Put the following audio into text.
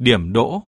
Điểm đỗ.